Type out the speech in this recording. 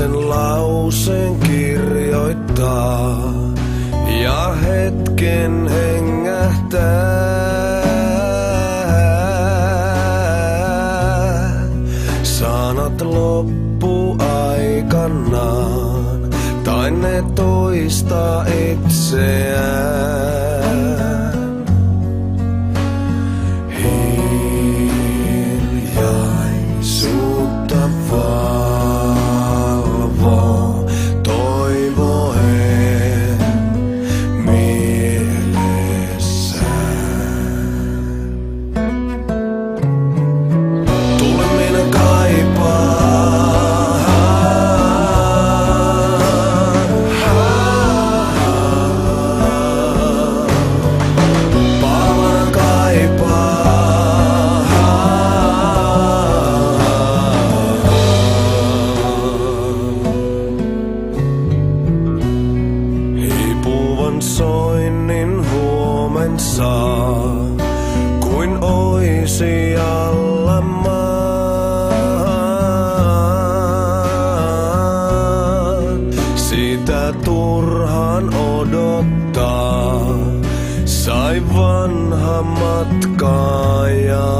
sen lauseen kirjoittaa ja hetken hengähtää. Sanat loppu aikanaan, tai ne toista itseään. Kuin oisi alla maan. Sitä turhaan odottaa, sai vanha matkaaja.